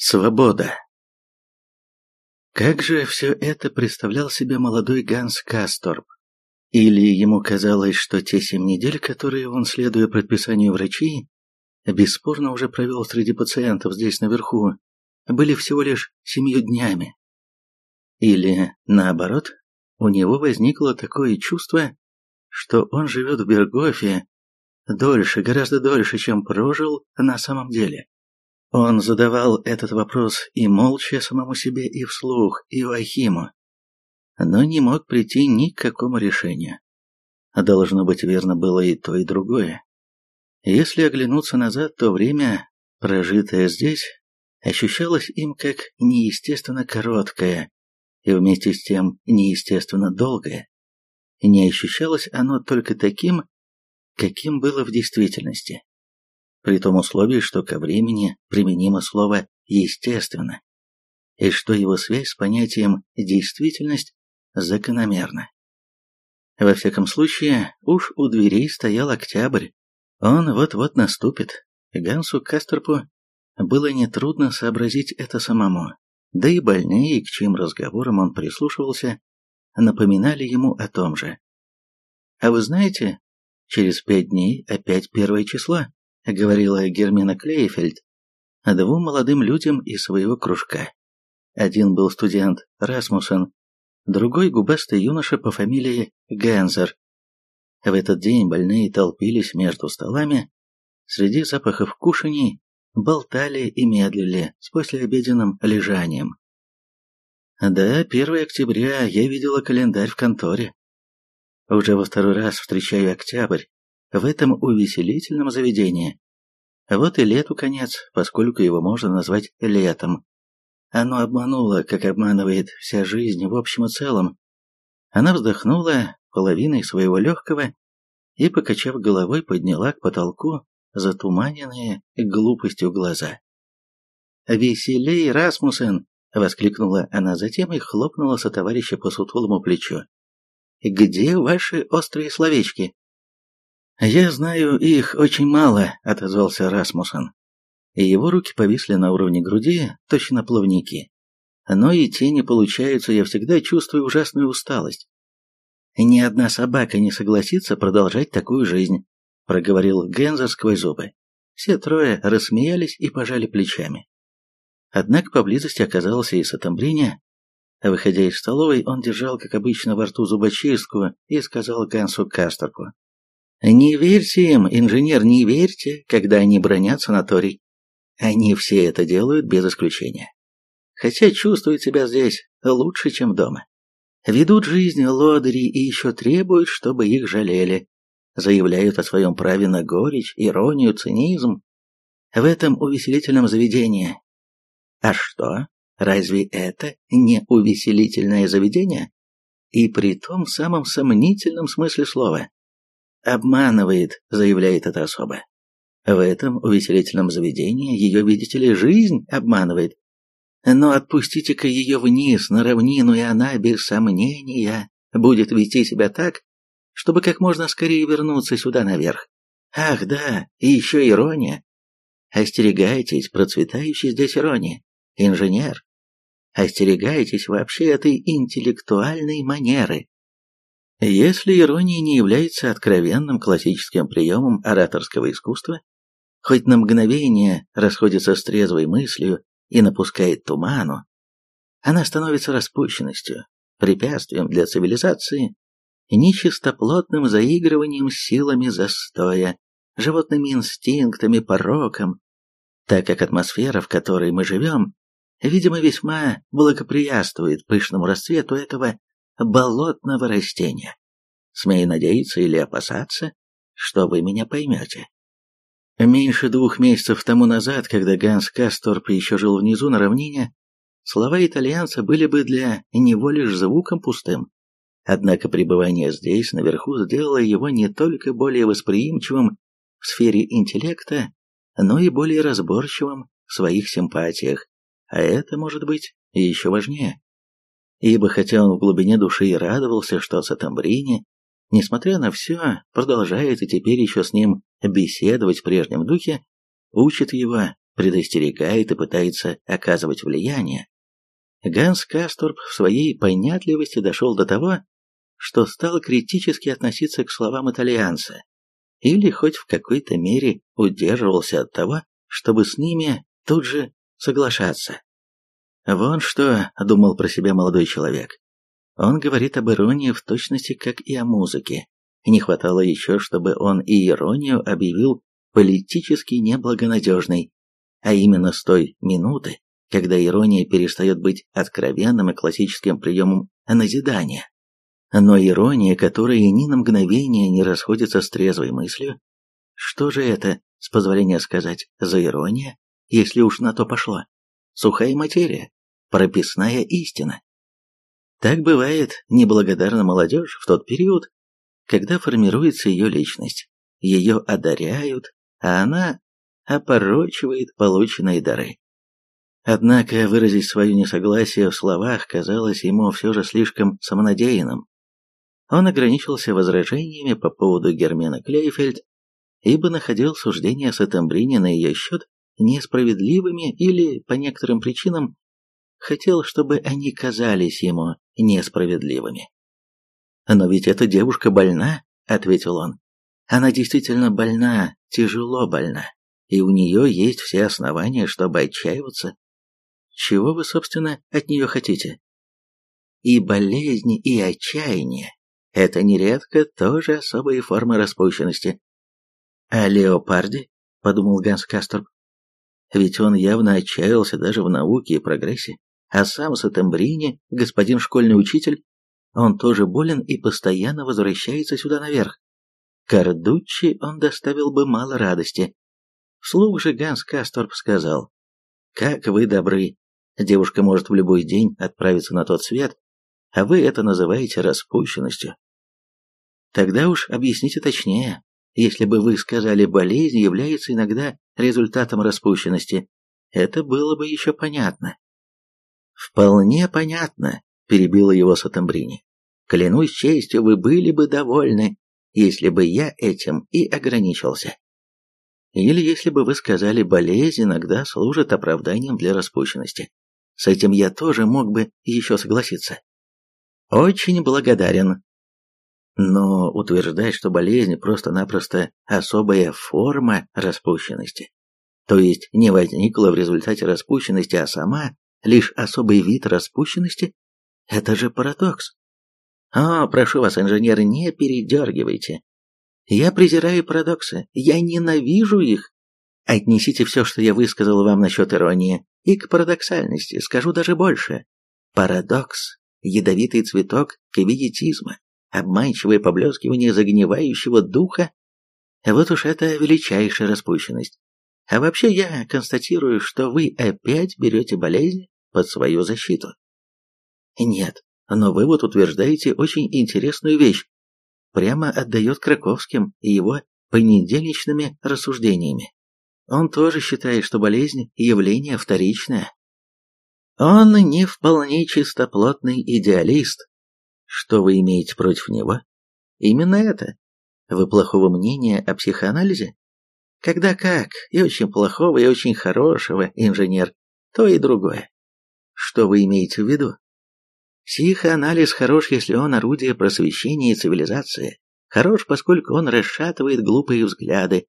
Свобода. Как же все это представлял себе молодой Ганс Касторп? Или ему казалось, что те семь недель, которые он, следуя предписанию врачей, бесспорно уже провел среди пациентов здесь наверху, были всего лишь семью днями? Или, наоборот, у него возникло такое чувство, что он живет в Бергофе дольше, гораздо дольше, чем прожил на самом деле? Он задавал этот вопрос и молча самому себе, и вслух, и Вахиму, но не мог прийти ни к какому решению. Должно быть, верно было и то, и другое. Если оглянуться назад, то время, прожитое здесь, ощущалось им как неестественно короткое и вместе с тем неестественно долгое. Не ощущалось оно только таким, каким было в действительности при том условии, что ко времени применимо слово «естественно», и что его связь с понятием «действительность» закономерна. Во всяком случае, уж у дверей стоял октябрь, он вот-вот наступит. Гансу Кастерпу было нетрудно сообразить это самому, да и больные, к чьим разговорам он прислушивался, напоминали ему о том же. А вы знаете, через пять дней опять первое число говорила Гермина Клейфельд двум молодым людям из своего кружка. Один был студент Расмуссен, другой губастый юноша по фамилии Гензер. В этот день больные толпились между столами, среди запахов кушаний болтали и медлили с послеобеденным лежанием. Да, 1 октября я видела календарь в конторе. Уже во второй раз встречаю октябрь, в этом увеселительном заведении. Вот и лету конец, поскольку его можно назвать летом. Оно обмануло, как обманывает вся жизнь в общем и целом. Она вздохнула половиной своего легкого и, покачав головой, подняла к потолку затуманенные глупостью глаза. «Веселей, Расмусен!» — воскликнула она затем и хлопнула со товарища по сутулому плечу. «Где ваши острые словечки?» «Я знаю их очень мало», — отозвался Расмуссен. Его руки повисли на уровне груди, точно плавники. Но и тени получаются, я всегда чувствую ужасную усталость. «Ни одна собака не согласится продолжать такую жизнь», — проговорил Гензер сквозь зубы. Все трое рассмеялись и пожали плечами. Однако поблизости оказался и Сатамбриня. Выходя из столовой, он держал, как обычно, во рту зубочистку и сказал Гансу Кастерку. Не верьте им, инженер, не верьте, когда они бронят санаторий. Они все это делают без исключения. Хотя чувствуют себя здесь лучше, чем дома. Ведут жизнь лодыри и еще требуют, чтобы их жалели. Заявляют о своем праве на горечь, иронию, цинизм. В этом увеселительном заведении. А что? Разве это не увеселительное заведение? И при том самом сомнительном смысле слова. «Обманывает», — заявляет эта особа. В этом увеселительном заведении ее, видите ли, жизнь обманывает. Но отпустите-ка ее вниз, на равнину, и она, без сомнения, будет вести себя так, чтобы как можно скорее вернуться сюда наверх. Ах, да, и еще ирония. Остерегайтесь процветающей здесь иронии, инженер. Остерегайтесь вообще этой интеллектуальной манеры. Если ирония не является откровенным классическим приемом ораторского искусства, хоть на мгновение расходится с трезвой мыслью и напускает туману, она становится распущенностью, препятствием для цивилизации, нечистоплотным заигрыванием с силами застоя, животными инстинктами, пороком, так как атмосфера, в которой мы живем, видимо, весьма благоприятствует пышному расцвету этого болотного растения. Смею надеяться или опасаться, что вы меня поймете. Меньше двух месяцев тому назад, когда Ганс Касторп еще жил внизу на равнине, слова итальянца были бы для него лишь звуком пустым. Однако пребывание здесь, наверху, сделало его не только более восприимчивым в сфере интеллекта, но и более разборчивым в своих симпатиях, а это, может быть, еще важнее ибо хотя он в глубине души и радовался, что Сатамбрини, несмотря на все, продолжает и теперь еще с ним беседовать в прежнем духе, учит его, предостерегает и пытается оказывать влияние, Ганс Касторп в своей понятливости дошел до того, что стал критически относиться к словам итальянца, или хоть в какой-то мере удерживался от того, чтобы с ними тут же соглашаться. «Вон что», — думал про себя молодой человек. Он говорит об иронии в точности, как и о музыке. Не хватало еще, чтобы он и иронию объявил политически неблагонадежной, а именно с той минуты, когда ирония перестает быть откровенным и классическим приемом назидания. Но ирония, которая ни на мгновение не расходится с трезвой мыслью, что же это, с позволения сказать, за ирония, если уж на то пошло? Сухая материя, прописная истина. Так бывает неблагодарна молодежь в тот период, когда формируется ее личность. Ее одаряют, а она опорочивает полученные дары. Однако выразить свое несогласие в словах казалось ему все же слишком самонадеянным. Он ограничился возражениями по поводу Гермена Клейфельд, ибо находил суждения Сатамбрини на ее счет несправедливыми или, по некоторым причинам, хотел, чтобы они казались ему несправедливыми. «Но ведь эта девушка больна», — ответил он. «Она действительно больна, тяжело больна, и у нее есть все основания, чтобы отчаиваться. Чего вы, собственно, от нее хотите? И болезни, и отчаяние – это нередко тоже особые формы распущенности. А Леопарди, подумал Ганс Касторб, ведь он явно отчаялся даже в науке и прогрессе, а сам Сатембрини, господин школьный учитель, он тоже болен и постоянно возвращается сюда наверх. Кардуччи он доставил бы мало радости. Вслух же Ганс Касторб сказал, «Как вы добры, Девушка может в любой день отправиться на тот свет, а вы это называете распущенностью. Тогда уж объясните точнее. Если бы вы сказали, болезнь является иногда результатом распущенности, это было бы еще понятно. Вполне понятно, перебила его Сатамбрини. Клянусь честью, вы были бы довольны, если бы я этим и ограничился. Или если бы вы сказали, болезнь иногда служит оправданием для распущенности. С этим я тоже мог бы еще согласиться. Очень благодарен. Но утверждать, что болезнь просто-напросто особая форма распущенности, то есть не возникла в результате распущенности, а сама лишь особый вид распущенности, это же парадокс. О, прошу вас, инженер, не передергивайте. Я презираю парадоксы, я ненавижу их. Отнесите все, что я высказал вам насчет иронии, и к парадоксальности, скажу даже больше. Парадокс – ядовитый цветок кавиетизма, обманчивое поблескивание загнивающего духа. Вот уж это величайшая распущенность. А вообще я констатирую, что вы опять берете болезнь под свою защиту. Нет, но вы вот утверждаете очень интересную вещь. Прямо отдает Краковским и его понедельничными рассуждениями. Он тоже считает, что болезнь – явление вторичное. Он не вполне чистоплотный идеалист. Что вы имеете против него? Именно это. Вы плохого мнения о психоанализе? Когда как, и очень плохого, и очень хорошего, инженер, то и другое. Что вы имеете в виду? Психоанализ хорош, если он орудие просвещения и цивилизации. Хорош, поскольку он расшатывает глупые взгляды,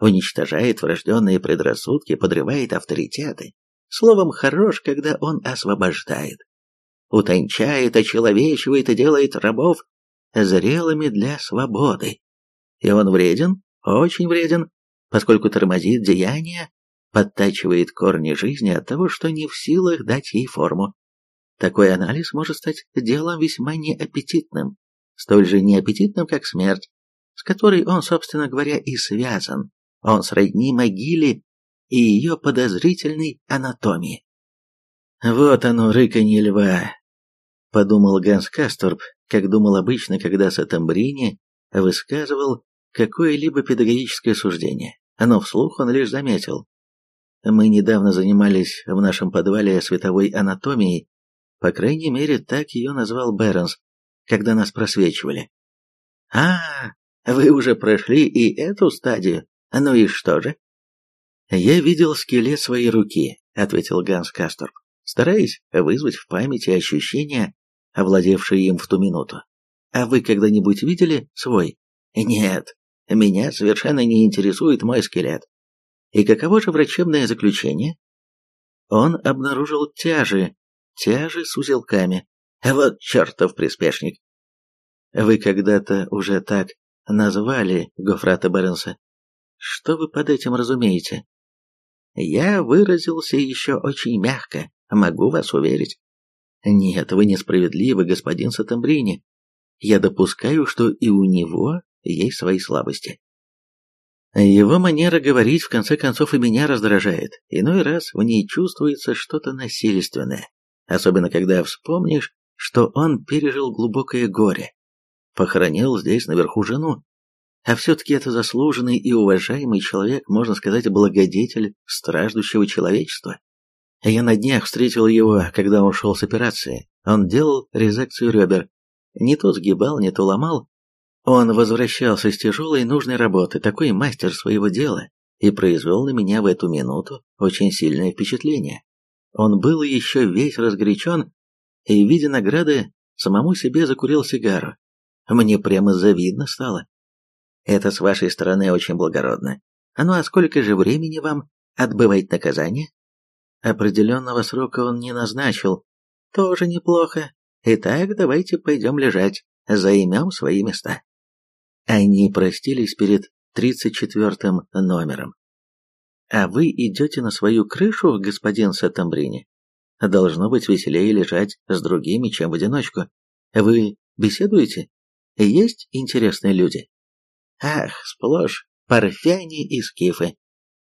уничтожает врожденные предрассудки, подрывает авторитеты. Словом, хорош, когда он освобождает. Утончает, очеловечивает и делает рабов зрелыми для свободы. И он вреден, очень вреден, поскольку тормозит деяния, подтачивает корни жизни от того, что не в силах дать ей форму. Такой анализ может стать делом весьма неаппетитным, столь же неаппетитным, как смерть, с которой он, собственно говоря, и связан. Он сродни могиле и ее подозрительной анатомии. «Вот оно, рыканье льва», — подумал Ганс Касторб, как думал обычно, когда Сатамбрини высказывал какое-либо педагогическое суждение, но вслух он лишь заметил. «Мы недавно занимались в нашем подвале световой анатомией, по крайней мере, так ее назвал Бернс, когда нас просвечивали». «А, вы уже прошли и эту стадию?» Ну и что же? «Я видел скелет своей руки», — ответил Ганс Касторп, стараясь вызвать в памяти ощущения, овладевшие им в ту минуту. «А вы когда-нибудь видели свой?» «Нет, меня совершенно не интересует мой скелет. И каково же врачебное заключение?» Он обнаружил тяжи, тяжи с узелками. Вот чертов приспешник. Вы когда-то уже так назвали Гофрата Бернса. Что вы под этим разумеете? Я выразился еще очень мягко, могу вас уверить. Нет, вы несправедливы, господин Сатамбрини. Я допускаю, что и у него есть свои слабости. Его манера говорить в конце концов и меня раздражает. Иной раз в ней чувствуется что-то насильственное, особенно когда вспомнишь, что он пережил глубокое горе. Похоронил здесь наверху жену. А все-таки это заслуженный и уважаемый человек, можно сказать, благодетель страждущего человечества. Я на днях встретил его, когда он шел с операции. Он делал резекцию ребер. Не то сгибал, не то ломал, он возвращался с тяжелой нужной работы, такой мастер своего дела, и произвел на меня в эту минуту очень сильное впечатление. Он был еще весь разгорячен, и, видя награды, самому себе закурил сигару. Мне прямо завидно стало. Это с вашей стороны очень благородно. Ну а сколько же времени вам отбывать наказание? Определенного срока он не назначил. Тоже неплохо. Итак, давайте пойдем лежать, займем свои места. Они простились перед тридцать четвертым номером. «А вы идете на свою крышу, господин Сатамбрини? Должно быть веселее лежать с другими, чем в одиночку. Вы беседуете? Есть интересные люди?» «Ах, сплошь парфяне и скифы.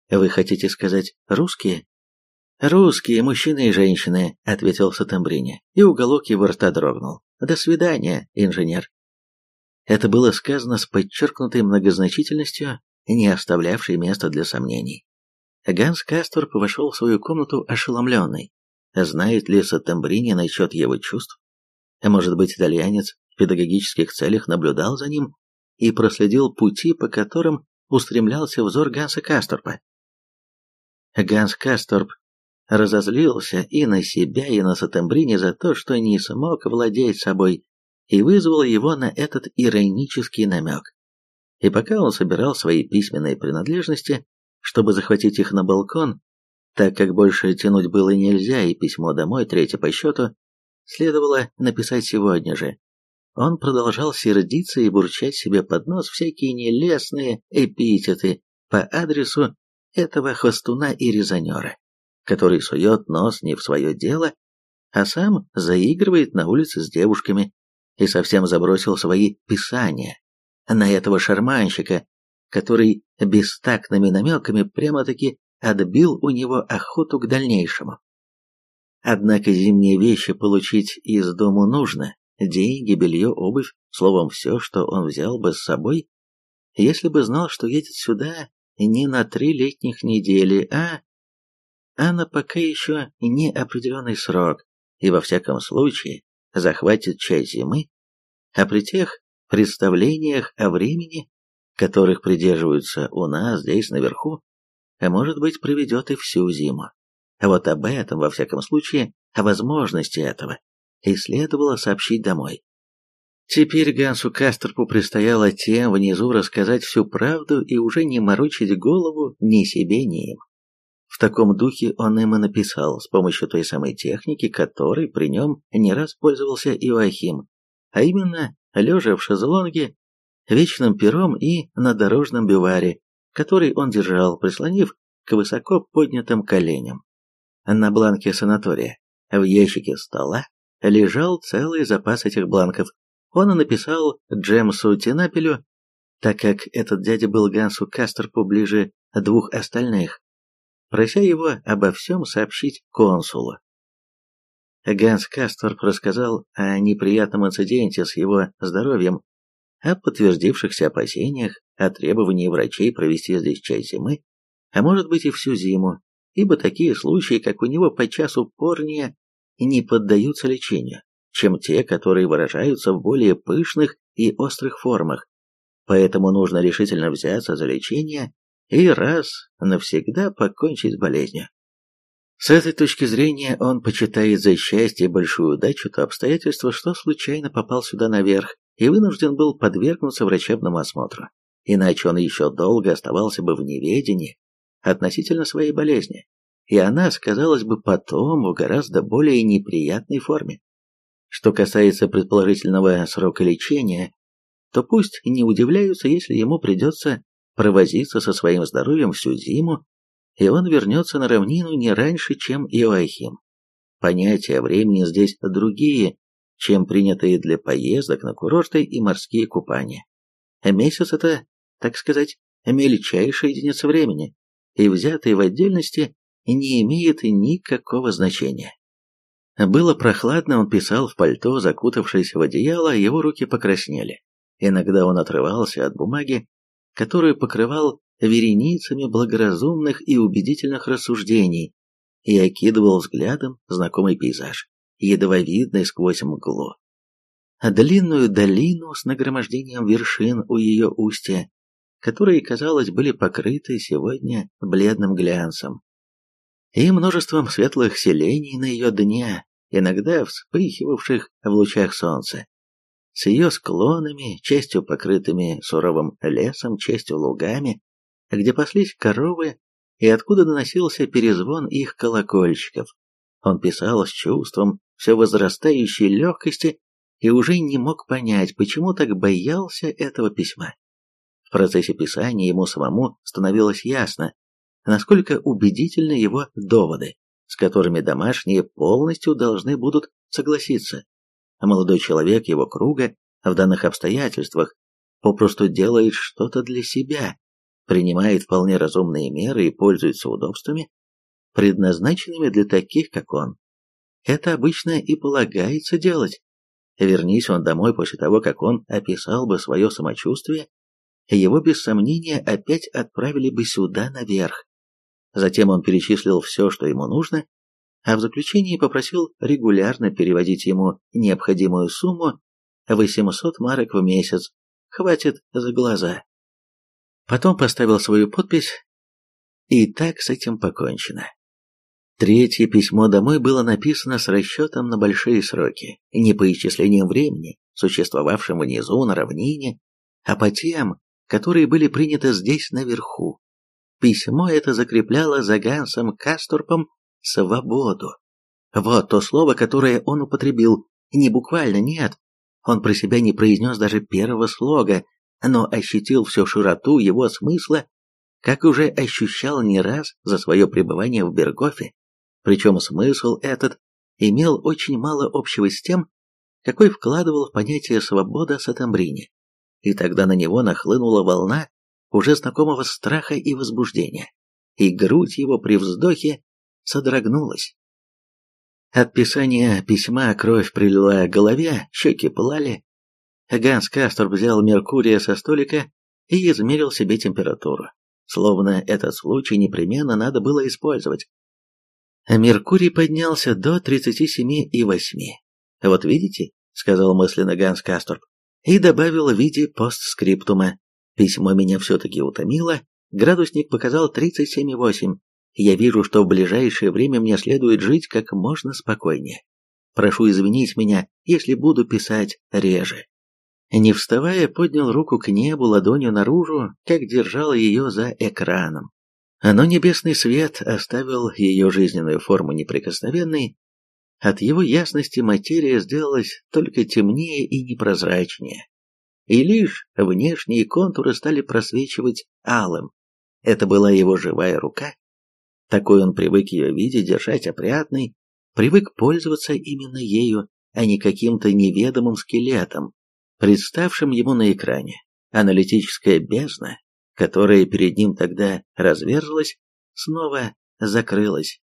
Вы хотите сказать русские?» «Русские, мужчины и женщины», — ответил Сатамбрини, и уголок его рта дрогнул. «До свидания, инженер». Это было сказано с подчеркнутой многозначительностью, не оставлявшей места для сомнений. Ганс Касторп вошел в свою комнату ошеломленный. Знает ли Саттембрини насчет его чувств? Может быть, итальянец в педагогических целях наблюдал за ним и проследил пути, по которым устремлялся взор Ганса Касторпа. Ганс Касторп разозлился и на себя, и на Сатембрини за то, что не смог владеть собой и вызвал его на этот иронический намек. И пока он собирал свои письменные принадлежности, чтобы захватить их на балкон, так как больше тянуть было нельзя, и письмо домой, третье по счету, следовало написать сегодня же. Он продолжал сердиться и бурчать себе под нос всякие нелестные эпитеты по адресу этого хвостуна и резонера, который сует нос не в свое дело, а сам заигрывает на улице с девушками, и совсем забросил свои писания на этого шарманщика, который бестактными намеками прямо-таки отбил у него охоту к дальнейшему. Однако зимние вещи получить из дому нужно, деньги, белье, обувь, словом, все, что он взял бы с собой, если бы знал, что едет сюда не на три летних недели, а... а на пока еще неопределенный срок, и во всяком случае захватит часть зимы, а при тех представлениях о времени, которых придерживаются у нас здесь наверху, а может быть проведет и всю зиму. А вот об этом, во всяком случае, о возможности этого, и следовало сообщить домой. Теперь Гансу Кастерпу предстояло тем внизу рассказать всю правду и уже не морочить голову ни себе, ни им. В таком духе он им и написал, с помощью той самой техники, которой при нем не раз пользовался Иоахим, а именно лежа в шезлонге, вечным пером и на дорожном биваре, который он держал, прислонив к высоко поднятым коленям. На бланке санатория, в ящике стола, лежал целый запас этих бланков. Он написал Джемсу Тинапелю, так как этот дядя был Гансу Кастерпу ближе двух остальных, прося его обо всем сообщить консулу. Ганс Касторп рассказал о неприятном инциденте с его здоровьем, о подтвердившихся опасениях, о требовании врачей провести здесь часть зимы, а может быть и всю зиму, ибо такие случаи, как у него, подчас упорнее не поддаются лечению, чем те, которые выражаются в более пышных и острых формах. Поэтому нужно решительно взяться за лечение и раз навсегда покончить с болезнью. С этой точки зрения он почитает за счастье и большую удачу то обстоятельство, что случайно попал сюда наверх и вынужден был подвергнуться врачебному осмотру. Иначе он еще долго оставался бы в неведении относительно своей болезни, и она сказалась бы потом в гораздо более неприятной форме. Что касается предположительного срока лечения, то пусть не удивляются, если ему придется провозиться со своим здоровьем всю зиму, и он вернется на равнину не раньше, чем Иоахим. Понятия времени здесь другие, чем принятые для поездок на курорты и морские купания. Месяц – это, так сказать, мельчайшая единица времени, и взятый в отдельности не имеет никакого значения. Было прохладно, он писал в пальто, закутавшись в одеяло, его руки покраснели. Иногда он отрывался от бумаги, которую покрывал вереницами благоразумных и убедительных рассуждений, и окидывал взглядом знакомый пейзаж, едва видный сквозь мглу. Длинную долину с нагромождением вершин у ее устья, которые, казалось, были покрыты сегодня бледным глянцем, и множеством светлых селений на ее дне, иногда вспыхивавших в лучах солнца с ее склонами, частью покрытыми суровым лесом, частью лугами, где паслись коровы и откуда доносился перезвон их колокольчиков. Он писал с чувством все возрастающей легкости и уже не мог понять, почему так боялся этого письма. В процессе писания ему самому становилось ясно, насколько убедительны его доводы, с которыми домашние полностью должны будут согласиться молодой человек его круга в данных обстоятельствах попросту делает что-то для себя, принимает вполне разумные меры и пользуется удобствами, предназначенными для таких, как он. Это обычно и полагается делать. Вернись он домой после того, как он описал бы свое самочувствие, его без сомнения опять отправили бы сюда наверх. Затем он перечислил все, что ему нужно, а в заключении попросил регулярно переводить ему необходимую сумму 800 марок в месяц, хватит за глаза. Потом поставил свою подпись, и так с этим покончено. Третье письмо домой было написано с расчетом на большие сроки, не по исчислениям времени, существовавшим внизу на равнине, а по тем, которые были приняты здесь наверху. Письмо это закрепляло за Гансом Касторпом свободу. Вот то слово, которое он употребил. Не буквально, нет. Он про себя не произнес даже первого слога, но ощутил всю широту его смысла, как уже ощущал не раз за свое пребывание в Бергофе. Причем смысл этот имел очень мало общего с тем, какой вкладывал в понятие «свобода» Сатамбрини. И тогда на него нахлынула волна уже знакомого страха и возбуждения, и грудь его при вздохе содрогнулась. От писания письма кровь прилила к голове, щеки пылали. Ганс Кастор взял Меркурия со столика и измерил себе температуру, словно этот случай непременно надо было использовать. Меркурий поднялся до 37,8. «Вот видите», — сказал мысленно Ганс Касторп, и добавил в виде постскриптума. Письмо меня все-таки утомило, градусник показал 37,8, я вижу, что в ближайшее время мне следует жить как можно спокойнее. Прошу извинить меня, если буду писать реже. Не вставая, поднял руку к небу ладонью наружу, как держал ее за экраном. Но небесный свет оставил ее жизненную форму неприкосновенной, от его ясности материя сделалась только темнее и непрозрачнее. И лишь внешние контуры стали просвечивать алым. Это была его живая рука, такой он привык ее видеть, держать опрятной, привык пользоваться именно ею, а не каким-то неведомым скелетом, представшим ему на экране. Аналитическая бездна, которая перед ним тогда разверзлась, снова закрылась.